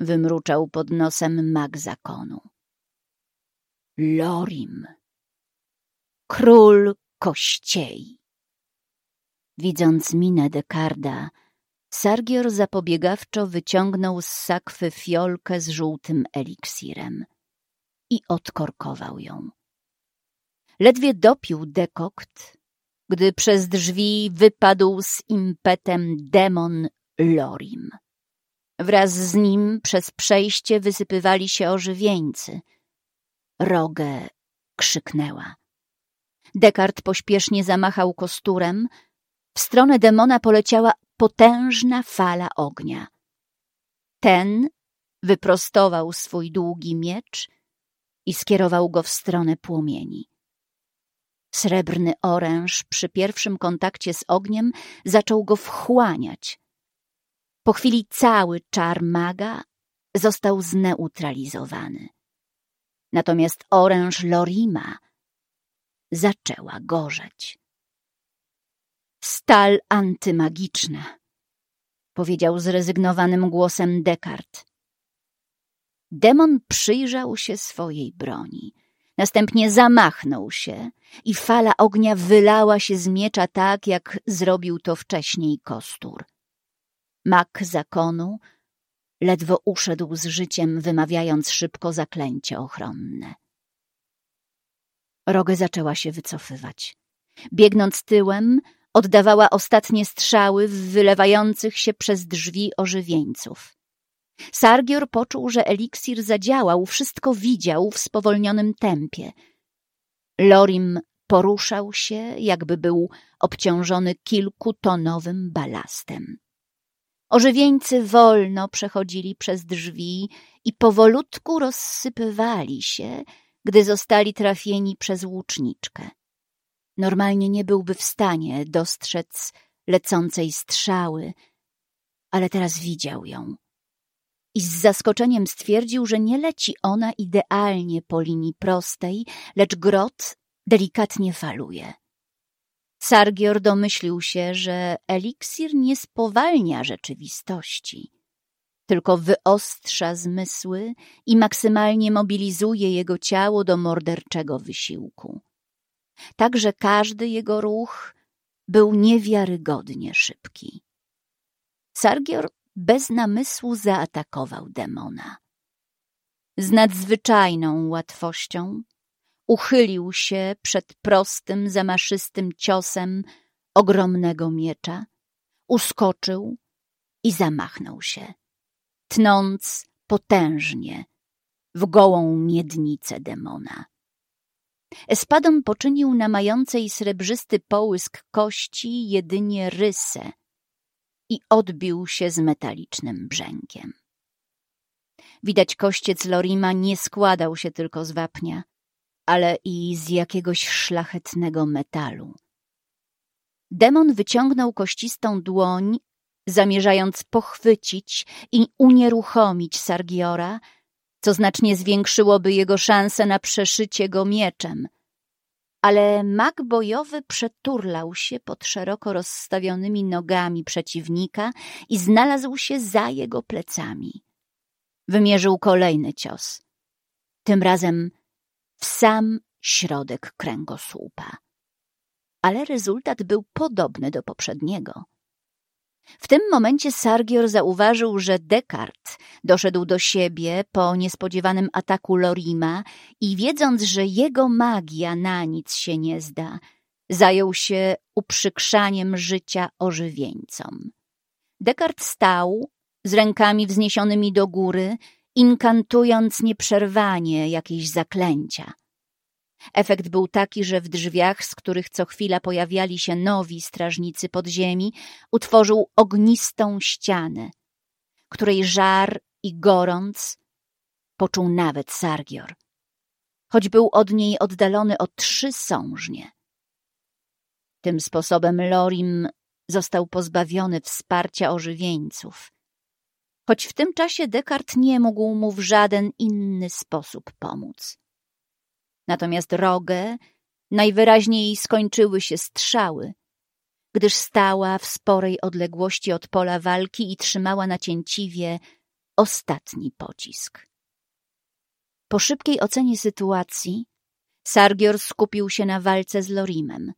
wymruczał pod nosem mag zakonu. Lorim, król kościei. Widząc minę Dekarda, Sargior zapobiegawczo wyciągnął z sakwy fiolkę z żółtym eliksirem i odkorkował ją. Ledwie dopił dekokt, gdy przez drzwi wypadł z impetem demon Lorim. Wraz z nim przez przejście wysypywali się ożywieńcy. Rogę krzyknęła. Dekart pośpiesznie zamachał kosturem. W stronę demona poleciała potężna fala ognia. Ten wyprostował swój długi miecz i skierował go w stronę płomieni. Srebrny oręż przy pierwszym kontakcie z ogniem zaczął go wchłaniać. Po chwili cały czar maga został zneutralizowany. Natomiast oręż Lorima zaczęła gorzeć. Stal antymagiczna, powiedział zrezygnowanym głosem Descartes. Demon przyjrzał się swojej broni. Następnie zamachnął się i fala ognia wylała się z miecza tak, jak zrobił to wcześniej kostur. Mak zakonu ledwo uszedł z życiem, wymawiając szybko zaklęcie ochronne. Rogę zaczęła się wycofywać. Biegnąc tyłem, oddawała ostatnie strzały w wylewających się przez drzwi ożywieńców. Sargior poczuł, że eliksir zadziałał, wszystko widział w spowolnionym tempie. Lorim poruszał się, jakby był obciążony kilkutonowym balastem. Ożywieńcy wolno przechodzili przez drzwi i powolutku rozsypywali się, gdy zostali trafieni przez łuczniczkę. Normalnie nie byłby w stanie dostrzec lecącej strzały, ale teraz widział ją. I z zaskoczeniem stwierdził, że nie leci ona idealnie po linii prostej, lecz grot delikatnie faluje. Sargior domyślił się, że eliksir nie spowalnia rzeczywistości, tylko wyostrza zmysły i maksymalnie mobilizuje jego ciało do morderczego wysiłku. Także każdy jego ruch był niewiarygodnie szybki. Sargior bez namysłu zaatakował demona. Z nadzwyczajną łatwością uchylił się przed prostym, zamaszystym ciosem ogromnego miecza, uskoczył i zamachnął się, tnąc potężnie w gołą miednicę demona. Espadon poczynił na mającej srebrzysty połysk kości jedynie rysę i odbił się z metalicznym brzękiem. Widać kościec Lorima nie składał się tylko z wapnia, ale i z jakiegoś szlachetnego metalu. Demon wyciągnął kościstą dłoń, zamierzając pochwycić i unieruchomić Sargiora, co znacznie zwiększyłoby jego szanse na przeszycie go mieczem. Ale mag bojowy przeturlał się pod szeroko rozstawionymi nogami przeciwnika i znalazł się za jego plecami. Wymierzył kolejny cios. Tym razem w sam środek kręgosłupa. Ale rezultat był podobny do poprzedniego. W tym momencie Sargior zauważył, że Descartes doszedł do siebie po niespodziewanym ataku Lorima i wiedząc, że jego magia na nic się nie zda, zajął się uprzykrzaniem życia ożywieńcom. Descartes stał z rękami wzniesionymi do góry inkantując nieprzerwanie jakieś zaklęcia. Efekt był taki, że w drzwiach, z których co chwila pojawiali się nowi strażnicy podziemi, utworzył ognistą ścianę, której żar i gorąc poczuł nawet Sargior, choć był od niej oddalony o trzy sążnie. Tym sposobem Lorim został pozbawiony wsparcia ożywieńców, choć w tym czasie Descartes nie mógł mu w żaden inny sposób pomóc. Natomiast Rogę najwyraźniej skończyły się strzały, gdyż stała w sporej odległości od pola walki i trzymała nacięciwie ostatni pocisk. Po szybkiej ocenie sytuacji Sargior skupił się na walce z Lorimem.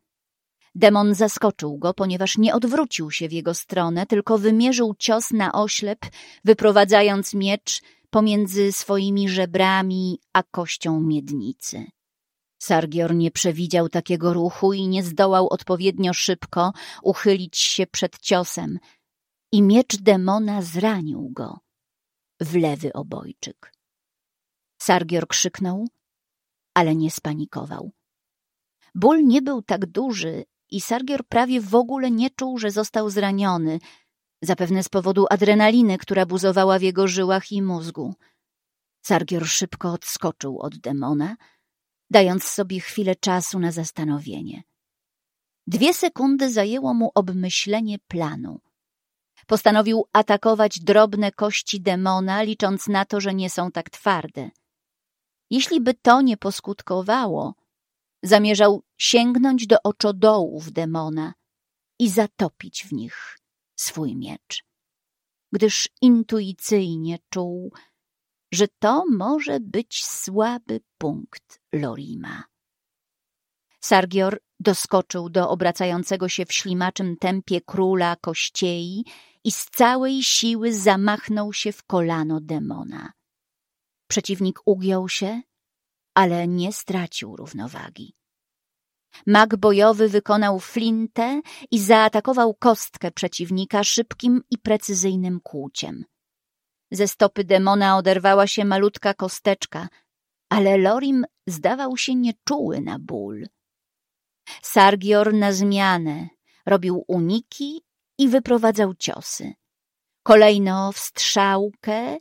Demon zaskoczył go, ponieważ nie odwrócił się w jego stronę, tylko wymierzył cios na oślep, wyprowadzając miecz pomiędzy swoimi żebrami a kością miednicy. Sargior nie przewidział takiego ruchu i nie zdołał odpowiednio szybko uchylić się przed ciosem i miecz demona zranił go w lewy obojczyk. Sargior krzyknął, ale nie spanikował. Ból nie był tak duży i Sargior prawie w ogóle nie czuł, że został zraniony, zapewne z powodu adrenaliny, która buzowała w jego żyłach i mózgu. Sargior szybko odskoczył od demona, dając sobie chwilę czasu na zastanowienie. Dwie sekundy zajęło mu obmyślenie planu. Postanowił atakować drobne kości demona, licząc na to, że nie są tak twarde. Jeśli by to nie poskutkowało, zamierzał sięgnąć do oczodołów demona i zatopić w nich swój miecz, gdyż intuicyjnie czuł, że to może być słaby punkt Lorima. Sargior doskoczył do obracającego się w ślimaczym tempie króla kościei i z całej siły zamachnął się w kolano demona. Przeciwnik ugiął się, ale nie stracił równowagi. Mag bojowy wykonał flintę i zaatakował kostkę przeciwnika szybkim i precyzyjnym kłuciem. Ze stopy demona oderwała się malutka kosteczka, ale Lorim zdawał się nieczuły na ból. Sargior na zmianę robił uniki i wyprowadzał ciosy. Kolejno wstrzałkę,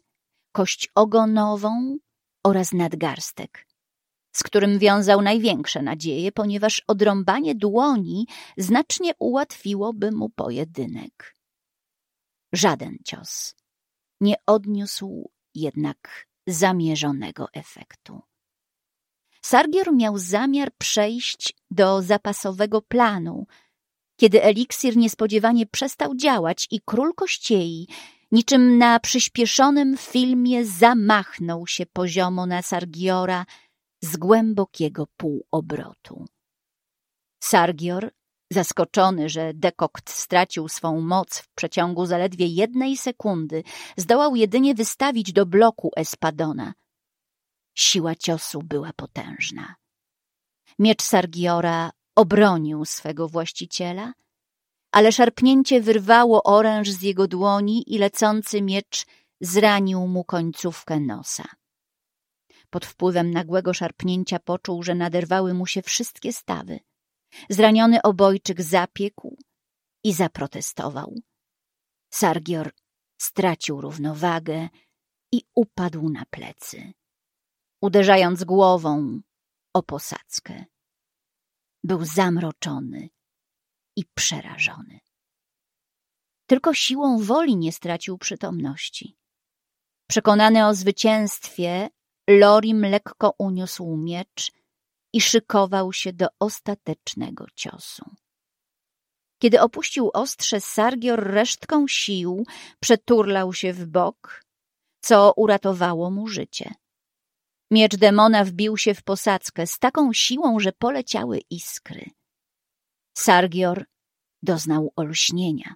kość ogonową oraz nadgarstek, z którym wiązał największe nadzieje, ponieważ odrąbanie dłoni znacznie ułatwiłoby mu pojedynek. Żaden cios nie odniósł jednak zamierzonego efektu. Sargior miał zamiar przejść do zapasowego planu, kiedy eliksir niespodziewanie przestał działać i król kościei, niczym na przyspieszonym filmie, zamachnął się poziomo na Sargiora z głębokiego półobrotu. Sargior Zaskoczony, że dekokt stracił swą moc w przeciągu zaledwie jednej sekundy, zdołał jedynie wystawić do bloku Espadona. Siła ciosu była potężna. Miecz Sargiora obronił swego właściciela, ale szarpnięcie wyrwało oręż z jego dłoni i lecący miecz zranił mu końcówkę nosa. Pod wpływem nagłego szarpnięcia poczuł, że naderwały mu się wszystkie stawy – Zraniony obojczyk zapiekł i zaprotestował. Sargior stracił równowagę i upadł na plecy, uderzając głową o posadzkę. Był zamroczony i przerażony. Tylko siłą woli nie stracił przytomności. Przekonany o zwycięstwie, Lorim lekko uniósł miecz i szykował się do ostatecznego ciosu. Kiedy opuścił ostrze, Sargior resztką sił przeturlał się w bok, co uratowało mu życie. Miecz demona wbił się w posadzkę z taką siłą, że poleciały iskry. Sargior doznał olśnienia.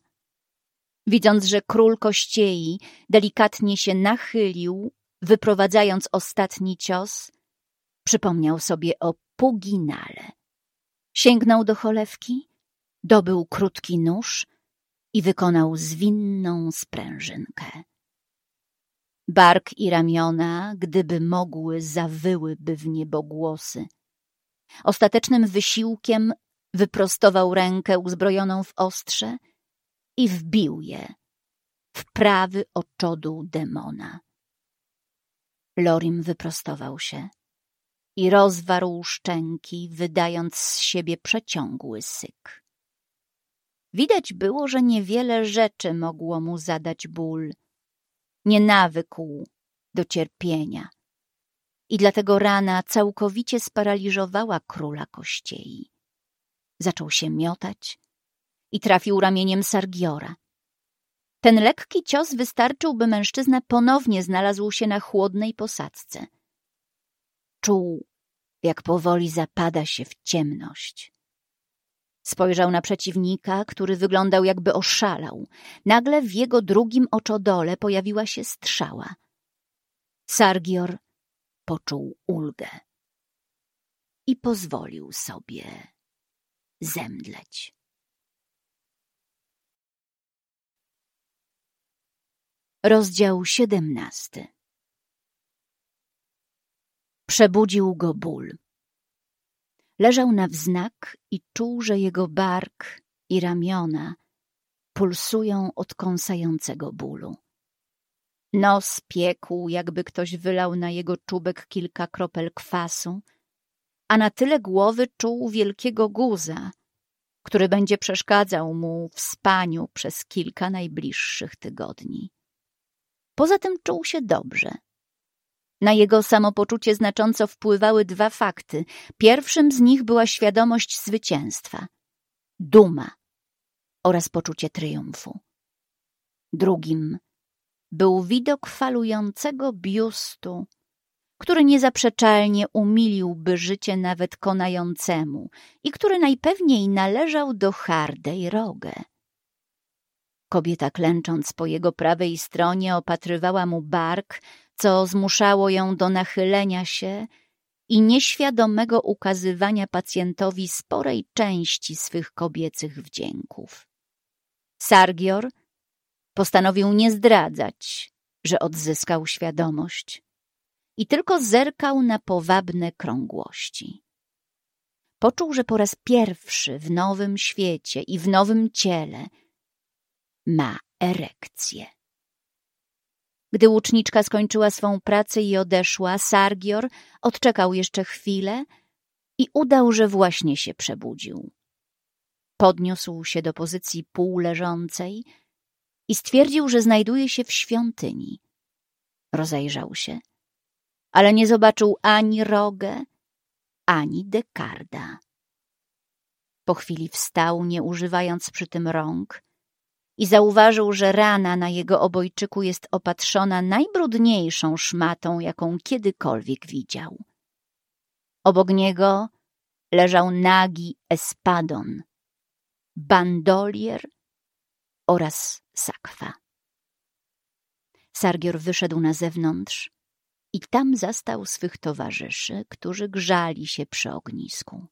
Widząc, że król kościei delikatnie się nachylił, wyprowadzając ostatni cios, przypomniał sobie o Puginale. Sięgnął do cholewki, dobył krótki nóż i wykonał zwinną sprężynkę. Bark i ramiona, gdyby mogły, zawyłyby w niebogłosy. Ostatecznym wysiłkiem wyprostował rękę uzbrojoną w ostrze i wbił je w prawy oczodół demona. Lorim wyprostował się i rozwarł szczęki, wydając z siebie przeciągły syk. Widać było, że niewiele rzeczy mogło mu zadać ból. Nie nawykł do cierpienia i dlatego rana całkowicie sparaliżowała króla kościei. Zaczął się miotać i trafił ramieniem Sargiora. Ten lekki cios wystarczył, by mężczyzna ponownie znalazł się na chłodnej posadzce. Czuł, jak powoli zapada się w ciemność. Spojrzał na przeciwnika, który wyglądał jakby oszalał. Nagle w jego drugim oczodole pojawiła się strzała. Sargior poczuł ulgę i pozwolił sobie zemdleć. Rozdział siedemnasty Przebudził go ból. Leżał na wznak i czuł, że jego bark i ramiona pulsują od kąsającego bólu. Nos piekł, jakby ktoś wylał na jego czubek kilka kropel kwasu, a na tyle głowy czuł wielkiego guza, który będzie przeszkadzał mu w spaniu przez kilka najbliższych tygodni. Poza tym czuł się dobrze. Na jego samopoczucie znacząco wpływały dwa fakty. Pierwszym z nich była świadomość zwycięstwa, duma oraz poczucie triumfu. Drugim był widok falującego biustu, który niezaprzeczalnie umiliłby życie nawet konającemu i który najpewniej należał do hardej rogę. Kobieta klęcząc po jego prawej stronie opatrywała mu bark, co zmuszało ją do nachylenia się i nieświadomego ukazywania pacjentowi sporej części swych kobiecych wdzięków. Sargior postanowił nie zdradzać, że odzyskał świadomość i tylko zerkał na powabne krągłości. Poczuł, że po raz pierwszy w nowym świecie i w nowym ciele ma erekcję. Gdy łuczniczka skończyła swą pracę i odeszła, Sargior odczekał jeszcze chwilę i udał, że właśnie się przebudził. Podniósł się do pozycji półleżącej i stwierdził, że znajduje się w świątyni. Rozejrzał się, ale nie zobaczył ani Rogę, ani Dekarda. Po chwili wstał, nie używając przy tym rąk, i zauważył, że rana na jego obojczyku jest opatrzona najbrudniejszą szmatą, jaką kiedykolwiek widział. Obok niego leżał nagi espadon, bandolier oraz sakwa. Sargior wyszedł na zewnątrz i tam zastał swych towarzyszy, którzy grzali się przy ognisku.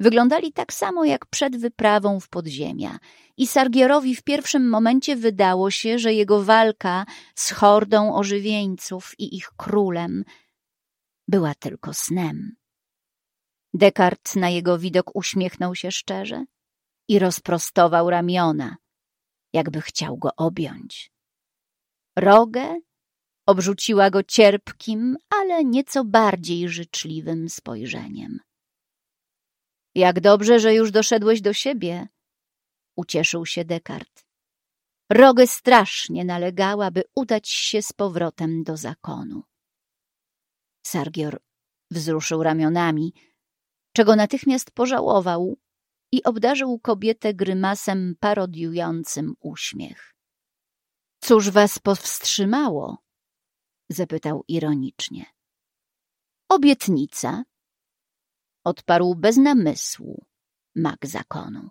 Wyglądali tak samo jak przed wyprawą w podziemia i Sargierowi w pierwszym momencie wydało się, że jego walka z hordą ożywieńców i ich królem była tylko snem. Descartes na jego widok uśmiechnął się szczerze i rozprostował ramiona, jakby chciał go objąć. Rogę obrzuciła go cierpkim, ale nieco bardziej życzliwym spojrzeniem. Jak dobrze, że już doszedłeś do siebie, ucieszył się Descartes. Rogę strasznie nalegała, by udać się z powrotem do zakonu. Sargior wzruszył ramionami, czego natychmiast pożałował i obdarzył kobietę grymasem parodiującym uśmiech. — Cóż was powstrzymało? — zapytał ironicznie. — Obietnica, odparł bez namysłu mag zakonu.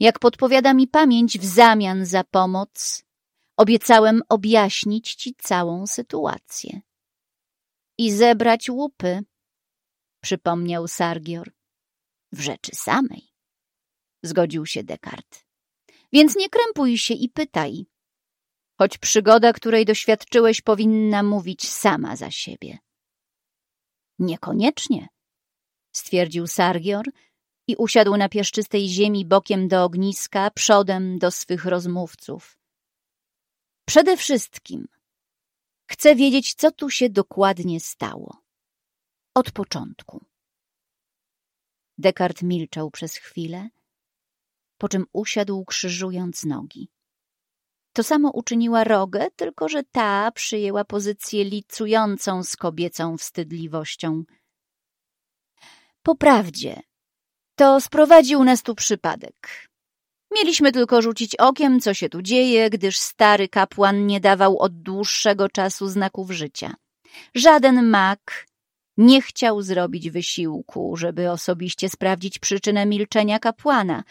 Jak podpowiada mi pamięć w zamian za pomoc, obiecałem objaśnić ci całą sytuację. I zebrać łupy, przypomniał Sargior. W rzeczy samej, zgodził się Descartes. Więc nie krępuj się i pytaj, choć przygoda, której doświadczyłeś, powinna mówić sama za siebie. Niekoniecznie, stwierdził Sargior i usiadł na piaszczystej ziemi bokiem do ogniska, przodem do swych rozmówców. Przede wszystkim chcę wiedzieć, co tu się dokładnie stało. Od początku. Descartes milczał przez chwilę, po czym usiadł, krzyżując nogi. To samo uczyniła Rogę, tylko że ta przyjęła pozycję licującą z kobiecą wstydliwością – po prawdzie, to sprowadził nas tu przypadek. Mieliśmy tylko rzucić okiem, co się tu dzieje, gdyż stary kapłan nie dawał od dłuższego czasu znaków życia. Żaden mak nie chciał zrobić wysiłku, żeby osobiście sprawdzić przyczynę milczenia kapłana.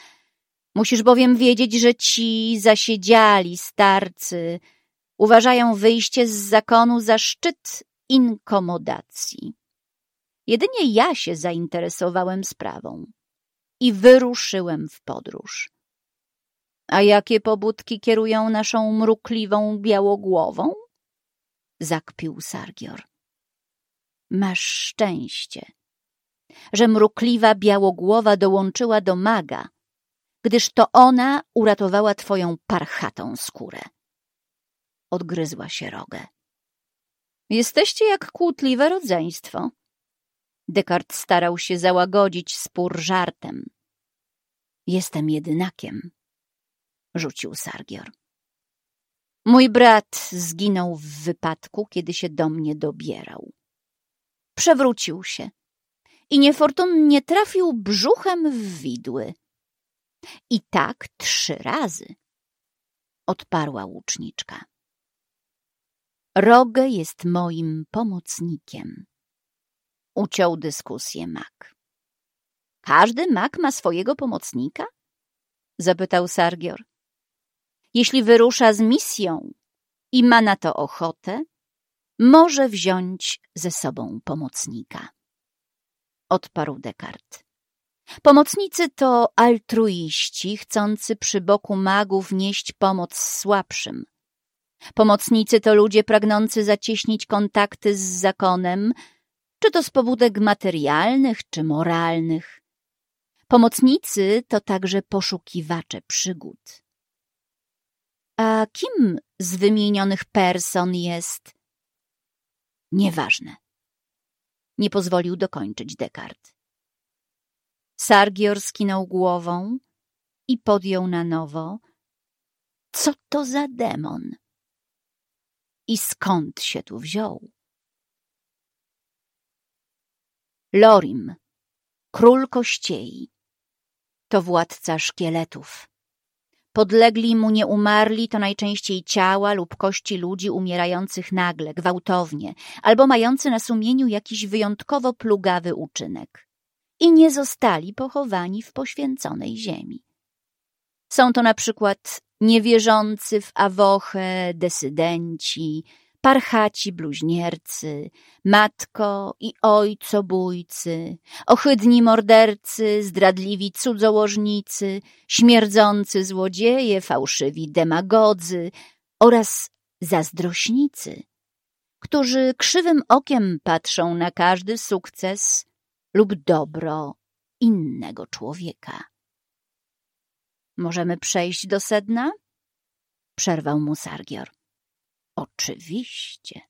Musisz bowiem wiedzieć, że ci zasiedziali starcy uważają wyjście z zakonu za szczyt inkomodacji. Jedynie ja się zainteresowałem sprawą i wyruszyłem w podróż. A jakie pobudki kierują naszą mrukliwą białogłową? Zakpił Sargior. Masz szczęście, że mrukliwa białogłowa dołączyła do maga, gdyż to ona uratowała twoją parchatą skórę. Odgryzła się rogę. Jesteście jak kłótliwe rodzeństwo. Descartes starał się załagodzić spór żartem. Jestem jedynakiem, rzucił Sargior. Mój brat zginął w wypadku, kiedy się do mnie dobierał. Przewrócił się i niefortunnie trafił brzuchem w widły. I tak trzy razy, odparła łuczniczka. Rogę jest moim pomocnikiem. Uciął dyskusję mak. Każdy mak ma swojego pomocnika? Zapytał Sargior. Jeśli wyrusza z misją i ma na to ochotę, może wziąć ze sobą pomocnika. Odparł Descartes. Pomocnicy to altruiści chcący przy boku magów nieść pomoc słabszym. Pomocnicy to ludzie pragnący zacieśnić kontakty z zakonem, czy to z pobudek materialnych, czy moralnych. Pomocnicy to także poszukiwacze przygód. A kim z wymienionych person jest? Nieważne. Nie pozwolił dokończyć Descartes. Sargior skinął głową i podjął na nowo. Co to za demon? I skąd się tu wziął? Lorim, król kościei, to władca szkieletów. Podlegli mu nie umarli to najczęściej ciała lub kości ludzi umierających nagle, gwałtownie, albo mający na sumieniu jakiś wyjątkowo plugawy uczynek. I nie zostali pochowani w poświęconej ziemi. Są to na przykład niewierzący w awochę desydenci, parchaci bluźniercy, matko i ojcobójcy, ohydni mordercy, zdradliwi cudzołożnicy, śmierdzący złodzieje, fałszywi demagodzy oraz zazdrośnicy, którzy krzywym okiem patrzą na każdy sukces lub dobro innego człowieka. Możemy przejść do sedna? Przerwał mu Sargior. Oczywiście.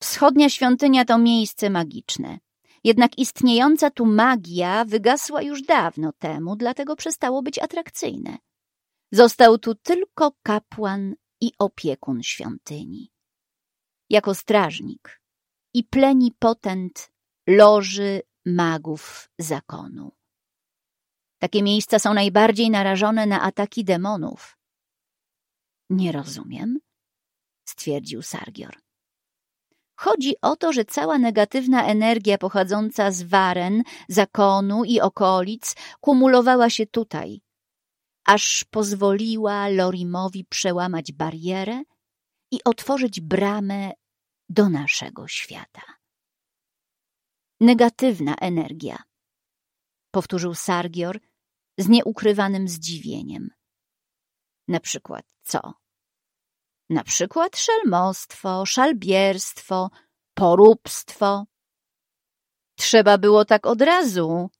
Wschodnia świątynia to miejsce magiczne. Jednak istniejąca tu magia wygasła już dawno temu, dlatego przestało być atrakcyjne. Został tu tylko kapłan i opiekun świątyni. Jako strażnik i plenipotent loży magów zakonu. Takie miejsca są najbardziej narażone na ataki demonów. Nie rozumiem, stwierdził Sargior. Chodzi o to, że cała negatywna energia pochodząca z Waren, zakonu i okolic kumulowała się tutaj, aż pozwoliła Lorimowi przełamać barierę i otworzyć bramę do naszego świata. Negatywna energia, powtórzył Sargior z nieukrywanym zdziwieniem. Na przykład co? Na przykład szelmostwo, szalbierstwo, poróbstwo. Trzeba było tak od razu,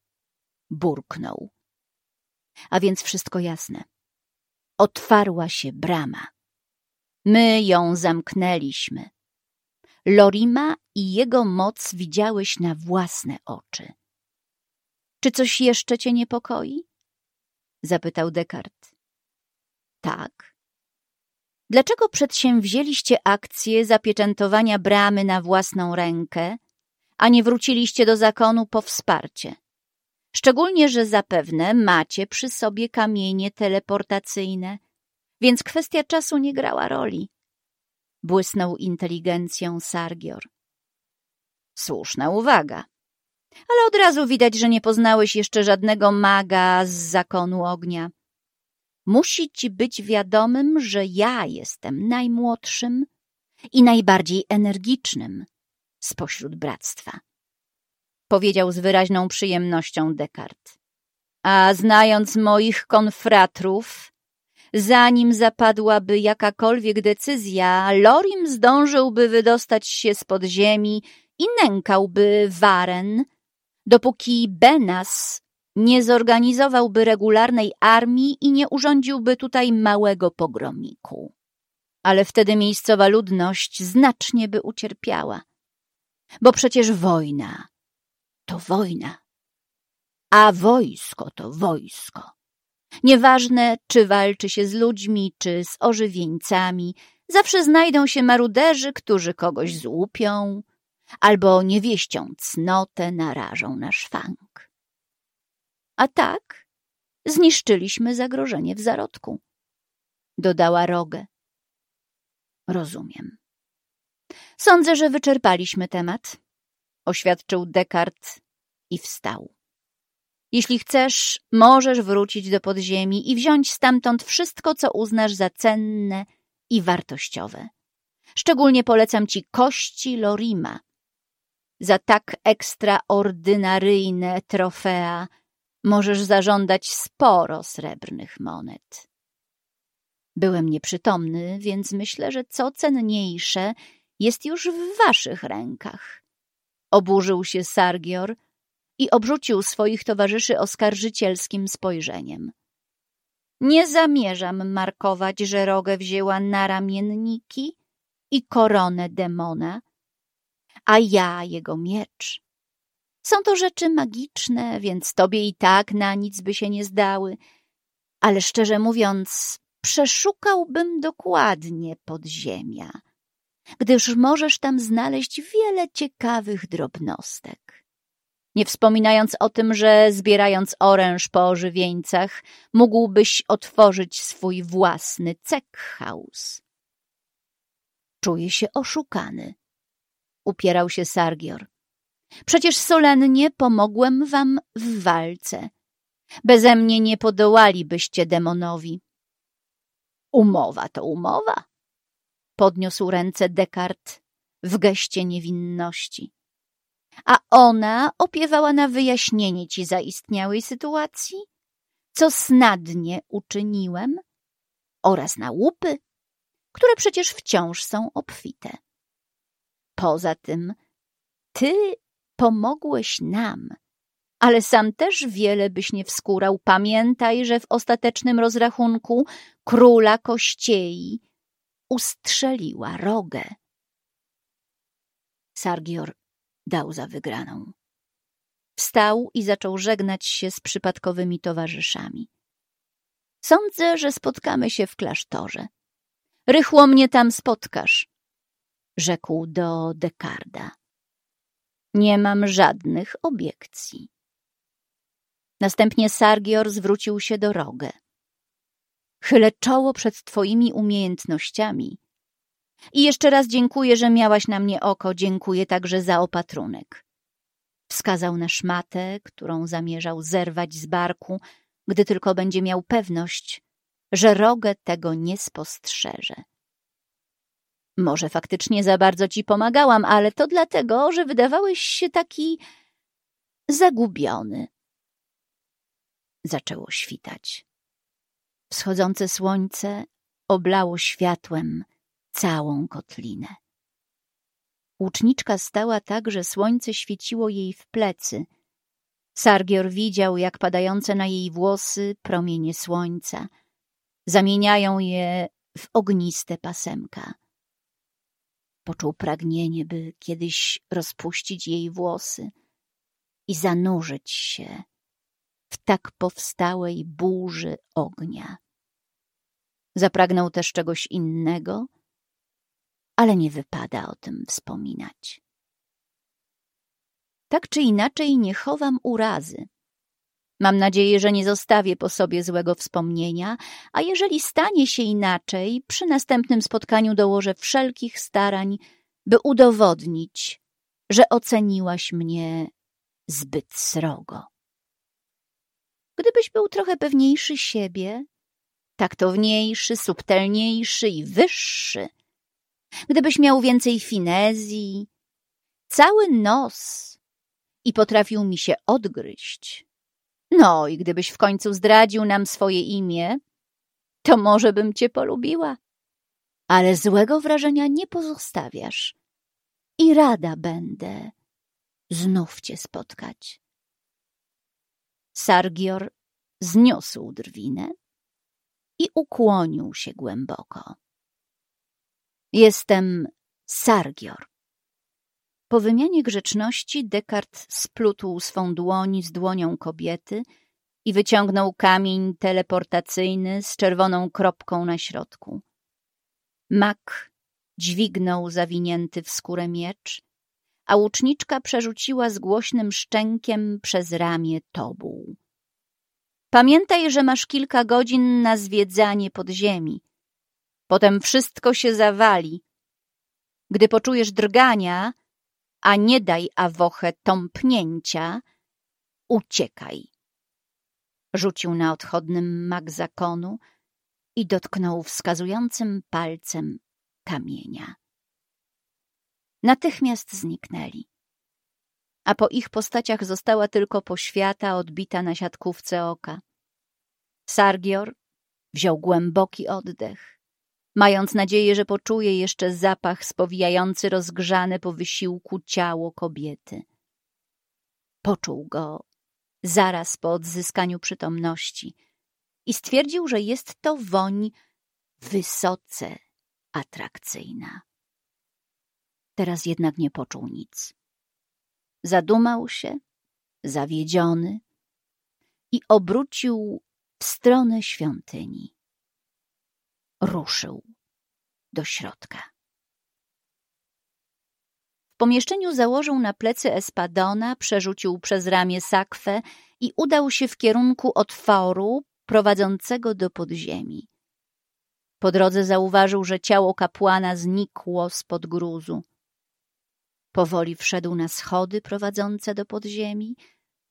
burknął. A więc wszystko jasne. Otwarła się brama. My ją zamknęliśmy. Lorima i jego moc widziałeś na własne oczy. Czy coś jeszcze cię niepokoi? Zapytał Descartes. Tak, Dlaczego przedsięwzięliście akcję zapieczętowania bramy na własną rękę, a nie wróciliście do zakonu po wsparcie? Szczególnie, że zapewne macie przy sobie kamienie teleportacyjne, więc kwestia czasu nie grała roli. Błysnął inteligencją Sargior. Słuszna uwaga. Ale od razu widać, że nie poznałeś jeszcze żadnego maga z zakonu ognia. Musi ci być wiadomym, że ja jestem najmłodszym i najbardziej energicznym spośród bractwa. Powiedział z wyraźną przyjemnością Descartes. A znając moich konfratrów, zanim zapadłaby jakakolwiek decyzja, Lorim zdążyłby wydostać się z podziemi i nękałby Waren, dopóki Benas nie zorganizowałby regularnej armii i nie urządziłby tutaj małego pogromiku. Ale wtedy miejscowa ludność znacznie by ucierpiała. Bo przecież wojna to wojna, a wojsko to wojsko. Nieważne, czy walczy się z ludźmi, czy z ożywieńcami, zawsze znajdą się maruderzy, którzy kogoś złupią, albo niewieścią cnotę narażą na szwank. A tak zniszczyliśmy zagrożenie w zarodku, dodała Rogę. Rozumiem. Sądzę, że wyczerpaliśmy temat, oświadczył Descartes i wstał. Jeśli chcesz, możesz wrócić do podziemi i wziąć stamtąd wszystko, co uznasz za cenne i wartościowe. Szczególnie polecam ci kości Lorima. Za tak ekstraordynaryjne trofea możesz zażądać sporo srebrnych monet. Byłem nieprzytomny, więc myślę, że co cenniejsze jest już w waszych rękach. Oburzył się Sargior i obrzucił swoich towarzyszy oskarżycielskim spojrzeniem. Nie zamierzam markować, że Rogę wzięła na ramienniki i koronę demona, a ja jego miecz. Są to rzeczy magiczne, więc tobie i tak na nic by się nie zdały, ale szczerze mówiąc, przeszukałbym dokładnie podziemia, gdyż możesz tam znaleźć wiele ciekawych drobnostek. Nie wspominając o tym, że zbierając oręż po ożywieńcach, mógłbyś otworzyć swój własny cekhaus. Czuję się oszukany, upierał się Sargior. Przecież solennie pomogłem wam w walce. Beze mnie nie podołalibyście demonowi. Umowa to umowa, podniósł ręce Descartes w geście niewinności. A ona opiewała na wyjaśnienie ci zaistniałej sytuacji, co snadnie uczyniłem, oraz na łupy, które przecież wciąż są obfite. Poza tym, ty pomogłeś nam, ale sam też wiele byś nie wskórał. Pamiętaj, że w ostatecznym rozrachunku króla kościei ustrzeliła rogę. Sargior dał za wygraną. Wstał i zaczął żegnać się z przypadkowymi towarzyszami. Sądzę, że spotkamy się w klasztorze. Rychło mnie tam spotkasz, rzekł do Dekarda. Nie mam żadnych obiekcji. Następnie Sargior zwrócił się do Rogę. Chylę czoło przed twoimi umiejętnościami. I jeszcze raz dziękuję, że miałaś na mnie oko. Dziękuję także za opatrunek. Wskazał na szmatę, którą zamierzał zerwać z barku, gdy tylko będzie miał pewność, że Rogę tego nie spostrzeże. Może faktycznie za bardzo ci pomagałam, ale to dlatego, że wydawałeś się taki zagubiony. Zaczęło świtać. Wschodzące słońce oblało światłem całą kotlinę. Łuczniczka stała tak, że słońce świeciło jej w plecy. Sargior widział, jak padające na jej włosy promienie słońca zamieniają je w ogniste pasemka. Poczuł pragnienie, by kiedyś rozpuścić jej włosy i zanurzyć się w tak powstałej burzy ognia. Zapragnął też czegoś innego, ale nie wypada o tym wspominać. Tak czy inaczej nie chowam urazy. Mam nadzieję, że nie zostawię po sobie złego wspomnienia, a jeżeli stanie się inaczej, przy następnym spotkaniu dołożę wszelkich starań, by udowodnić, że oceniłaś mnie zbyt srogo. Gdybyś był trochę pewniejszy siebie, taktowniejszy, subtelniejszy i wyższy, gdybyś miał więcej finezji, cały nos i potrafił mi się odgryźć, no i gdybyś w końcu zdradził nam swoje imię, to może bym cię polubiła. Ale złego wrażenia nie pozostawiasz i rada będę znów cię spotkać. Sargior zniósł drwinę i ukłonił się głęboko. Jestem Sargior. Po wymianie grzeczności Descartes splótł swą dłoń z dłonią kobiety i wyciągnął kamień teleportacyjny z czerwoną kropką na środku. Mak dźwignął zawinięty w skórę miecz, a łuczniczka przerzuciła z głośnym szczękiem przez ramię tobuł. Pamiętaj, że masz kilka godzin na zwiedzanie podziemi. Potem wszystko się zawali. Gdy poczujesz drgania, a nie daj awochę tąpnięcia, uciekaj. Rzucił na odchodnym mag zakonu i dotknął wskazującym palcem kamienia. Natychmiast zniknęli, a po ich postaciach została tylko poświata odbita na siatkówce oka. Sargior wziął głęboki oddech mając nadzieję, że poczuje jeszcze zapach spowijający rozgrzane po wysiłku ciało kobiety. Poczuł go zaraz po odzyskaniu przytomności i stwierdził, że jest to woń wysoce atrakcyjna. Teraz jednak nie poczuł nic. Zadumał się, zawiedziony i obrócił w stronę świątyni ruszył do środka. W pomieszczeniu założył na plecy espadona, przerzucił przez ramię sakwę i udał się w kierunku otworu prowadzącego do podziemi. Po drodze zauważył, że ciało kapłana znikło spod gruzu. Powoli wszedł na schody prowadzące do podziemi,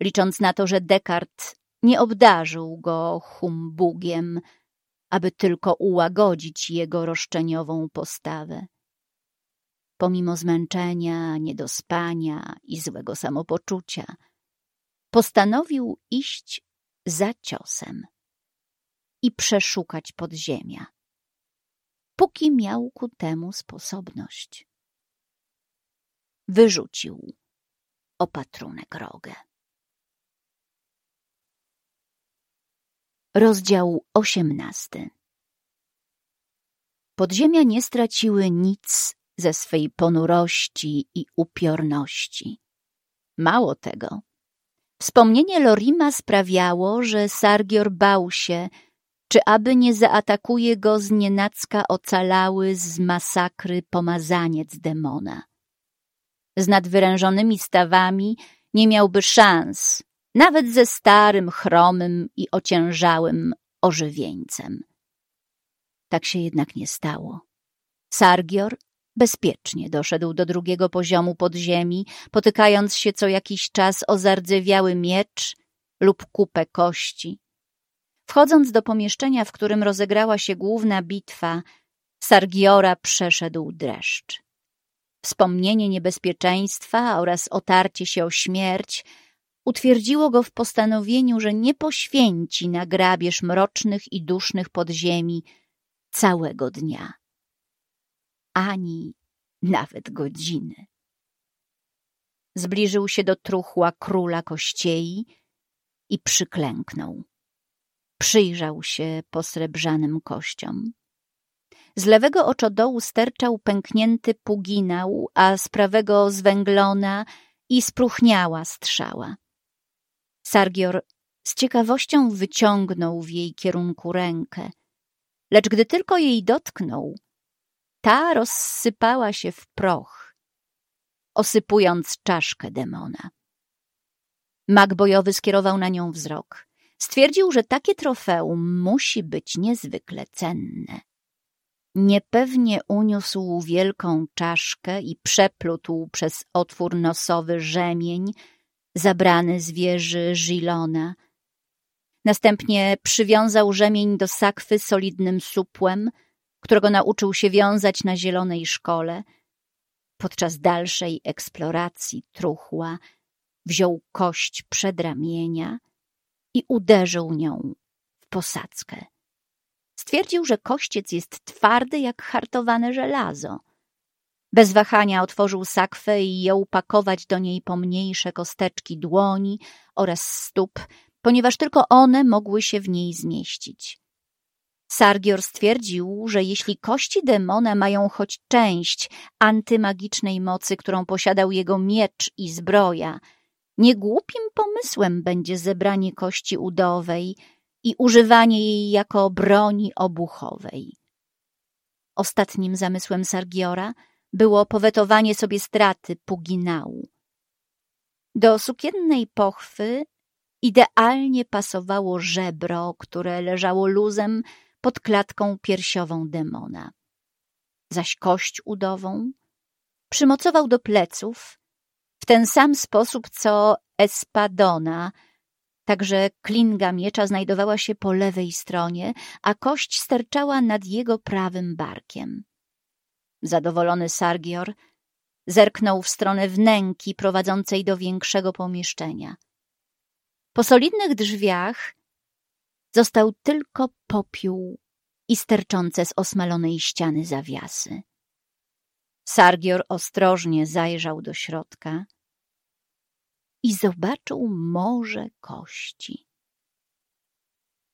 licząc na to, że Descartes nie obdarzył go humbugiem, aby tylko ułagodzić jego roszczeniową postawę. Pomimo zmęczenia, niedospania i złego samopoczucia, postanowił iść za ciosem i przeszukać podziemia, póki miał ku temu sposobność. Wyrzucił opatrunek rogę. Rozdział osiemnasty Podziemia nie straciły nic ze swej ponurości i upiorności. Mało tego, wspomnienie Lorima sprawiało, że Sargior bał się, czy aby nie zaatakuje go z nienacka ocalały z masakry pomazaniec demona. Z nadwyrężonymi stawami nie miałby szans, nawet ze starym, chromym i ociężałym ożywieńcem. Tak się jednak nie stało. Sargior bezpiecznie doszedł do drugiego poziomu podziemi, potykając się co jakiś czas o zardzewiały miecz lub kupę kości. Wchodząc do pomieszczenia, w którym rozegrała się główna bitwa, Sargiora przeszedł dreszcz. Wspomnienie niebezpieczeństwa oraz otarcie się o śmierć utwierdziło go w postanowieniu, że nie poświęci na grabież mrocznych i dusznych podziemi całego dnia, ani nawet godziny. Zbliżył się do truchła króla kościei i przyklęknął. Przyjrzał się posrebrzanym kościom. Z lewego oczodołu sterczał pęknięty puginał, a z prawego zwęglona i spróchniała strzała. Sargior z ciekawością wyciągnął w jej kierunku rękę, lecz gdy tylko jej dotknął, ta rozsypała się w proch, osypując czaszkę demona. Mag bojowy skierował na nią wzrok. Stwierdził, że takie trofeum musi być niezwykle cenne. Niepewnie uniósł wielką czaszkę i przeplótł przez otwór nosowy rzemień, zabrany z wieży Żilona. Następnie przywiązał rzemień do sakwy solidnym supłem, którego nauczył się wiązać na zielonej szkole. Podczas dalszej eksploracji truchła wziął kość przedramienia i uderzył nią w posadzkę. Stwierdził, że kościec jest twardy jak hartowane żelazo. Bez wahania otworzył sakwę i jął pakować do niej pomniejsze kosteczki dłoni oraz stóp, ponieważ tylko one mogły się w niej zmieścić. Sargior stwierdził, że jeśli kości demona mają choć część antymagicznej mocy, którą posiadał jego miecz i zbroja, niegłupim pomysłem będzie zebranie kości udowej i używanie jej jako broni obuchowej. Ostatnim zamysłem Sargiora było powetowanie sobie straty Puginału. Do sukiennej pochwy idealnie pasowało żebro, które leżało luzem pod klatką piersiową demona. Zaś kość udową przymocował do pleców w ten sam sposób co Espadona, także klinga miecza znajdowała się po lewej stronie, a kość sterczała nad jego prawym barkiem. Zadowolony Sargior zerknął w stronę wnęki prowadzącej do większego pomieszczenia. Po solidnych drzwiach został tylko popiół i sterczące z osmalonej ściany zawiasy. Sargior ostrożnie zajrzał do środka i zobaczył morze kości.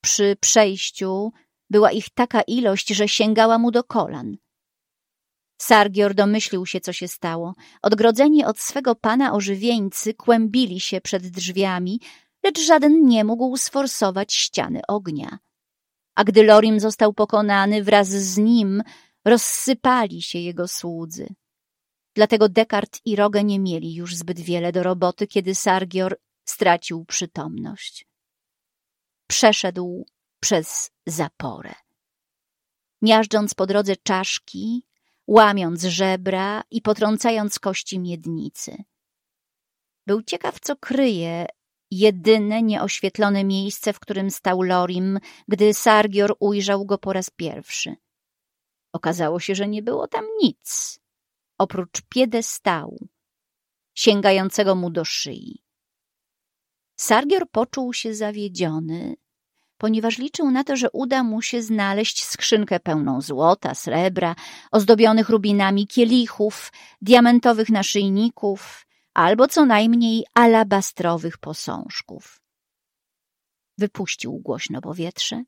Przy przejściu była ich taka ilość, że sięgała mu do kolan. Sargior domyślił się, co się stało. Odgrodzeni od swego pana ożywieńcy kłębili się przed drzwiami, lecz żaden nie mógł sforsować ściany ognia. A gdy Lorim został pokonany, wraz z nim rozsypali się jego słudzy. Dlatego Descartes i Rogę nie mieli już zbyt wiele do roboty, kiedy Sargior stracił przytomność. Przeszedł przez zaporę. Miażdżąc po drodze czaszki, łamiąc żebra i potrącając kości miednicy. Był ciekaw, co kryje jedyne nieoświetlone miejsce, w którym stał Lorim, gdy Sargior ujrzał go po raz pierwszy. Okazało się, że nie było tam nic, oprócz piedestału, sięgającego mu do szyi. Sargior poczuł się zawiedziony, ponieważ liczył na to, że uda mu się znaleźć skrzynkę pełną złota, srebra, ozdobionych rubinami kielichów, diamentowych naszyjników, albo co najmniej alabastrowych posążków. Wypuścił głośno powietrze,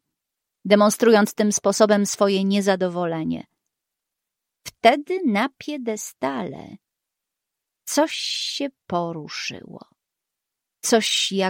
demonstrując tym sposobem swoje niezadowolenie. Wtedy na piedestale coś się poruszyło. Coś jak